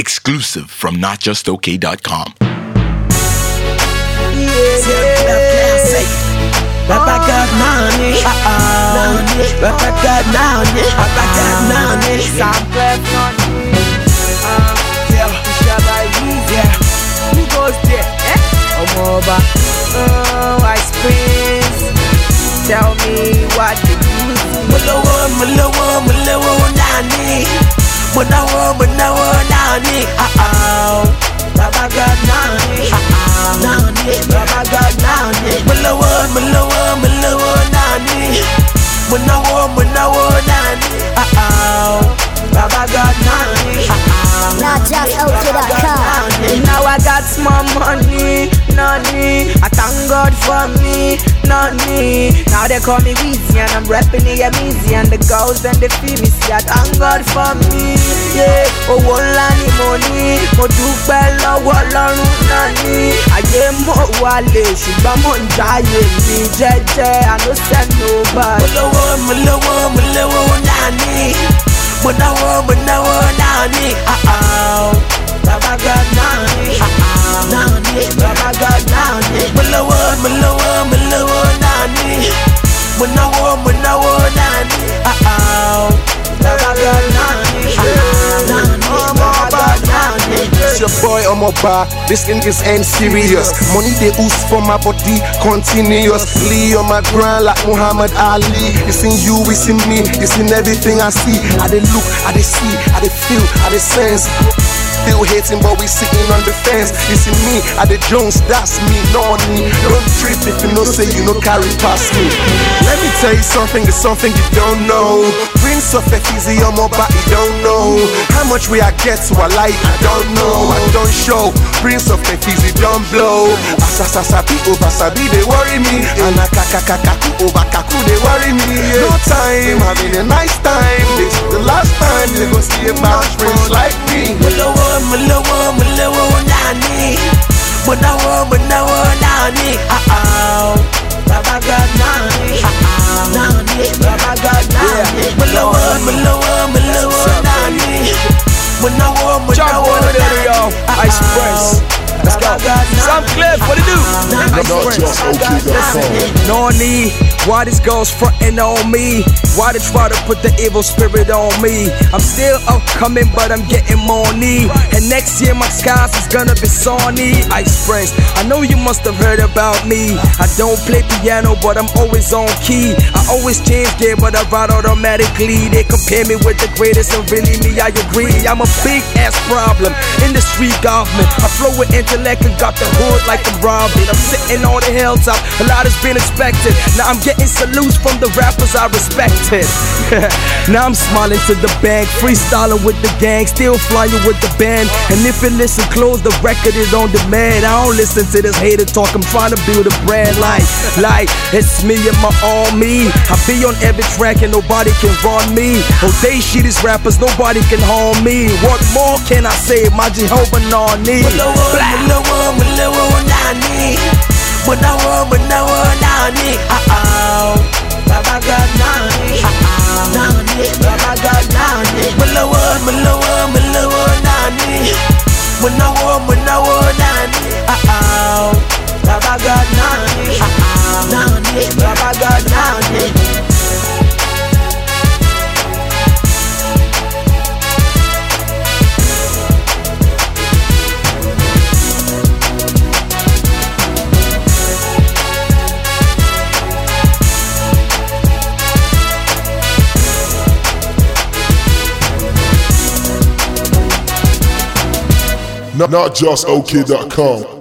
Exclusive from notjustok.com. Papa got nani, nani, Papa got nani, Papa got nani. Sam Klef nani. Uh, yeah, yeah. Who goes there? Eh? Omoba. Oh, Ice Prince. Tell me what do you see? Malawa, malawa, malawa, nani. Manawa, manawa, nani. Uh oh. Papa got money. I thank God for me, nani. Now they call me Weezy and I'm rapping the easy and the girls and they feel me. I thank God for me, yeah. Owó ńlá ni mo ní, mo dúpẹ́ lọ́wọ́ Ọlọ́run náà ní. Ayé mọ̀ wálé ṣùgbọ́n mò ń jáyé mi jẹ́jẹ́, I no send nobody. Malawa, malawa, malawa, nani. Manawa, manawa, nani. Your boy Omoba, this thing is end serious. Money they ooze for my body, continuously on my grind like Muhammad Ali. It's in you, it's in me, it's in everything I see. I they look, I they see, I they feel, I they sense. Still hating, but we sitting on the fence. It's in me, I the Jones, that's me, no money. Don't trip if you know say you no carry past me. Let me tell you something, it's something you don't know. Prince of Efizi, on my body, don't know. How much we I get to a light, I don't know, I don't show. Prince of Efizi, don't blow. Asasasabi, Obasabi, they worry me. And Akakakaku, Obakaku, they worry me. No time, having a nice time. This is the last time they gon' see a bad prince nani. Uh oh. Baba got nani, nani, Baba got nani. Malawa, malawa, nani. Manawa, Jump manawa, on the nani. yo, Ice Prince. Let's go. Sam Cliff, what it do? Ice Prince. No need why these girls frontin' on me? Why they try to put the evil spirit on me? I'm still upcoming, but I'm getting money. And next year my skies is gonna be sunny. Ice Prince, I know you must have heard about me. I don't play piano, but I'm always on key. I always change gear, but I ride automatically. They compare me with the greatest, and really me, I agree. I'm a big ass problem in the street government. I flow with intellect and got the hood like I'm robbing. I'm sitting on the hilltop, a lot has been expected. Now I'm getting salutes from the rappers I respected. now I'm smiling to the bank, freestyling with the gang, still flying with the band. And if you listen close, the record is on demand. I don't listen to this hater talk, I'm trying to build a brand like, like it's me and my army. I be on every track and nobody can run me. Oh, they shit these rappers, nobody can harm me. What more can I say? My Jehovah Nani. Malawa, malawa, malawa, nani. Manawa, manawa, nani. Uh oh. Baba got nani, Baba got nani. Malawa, nani. Manawa, manawa, Not, just OK.com.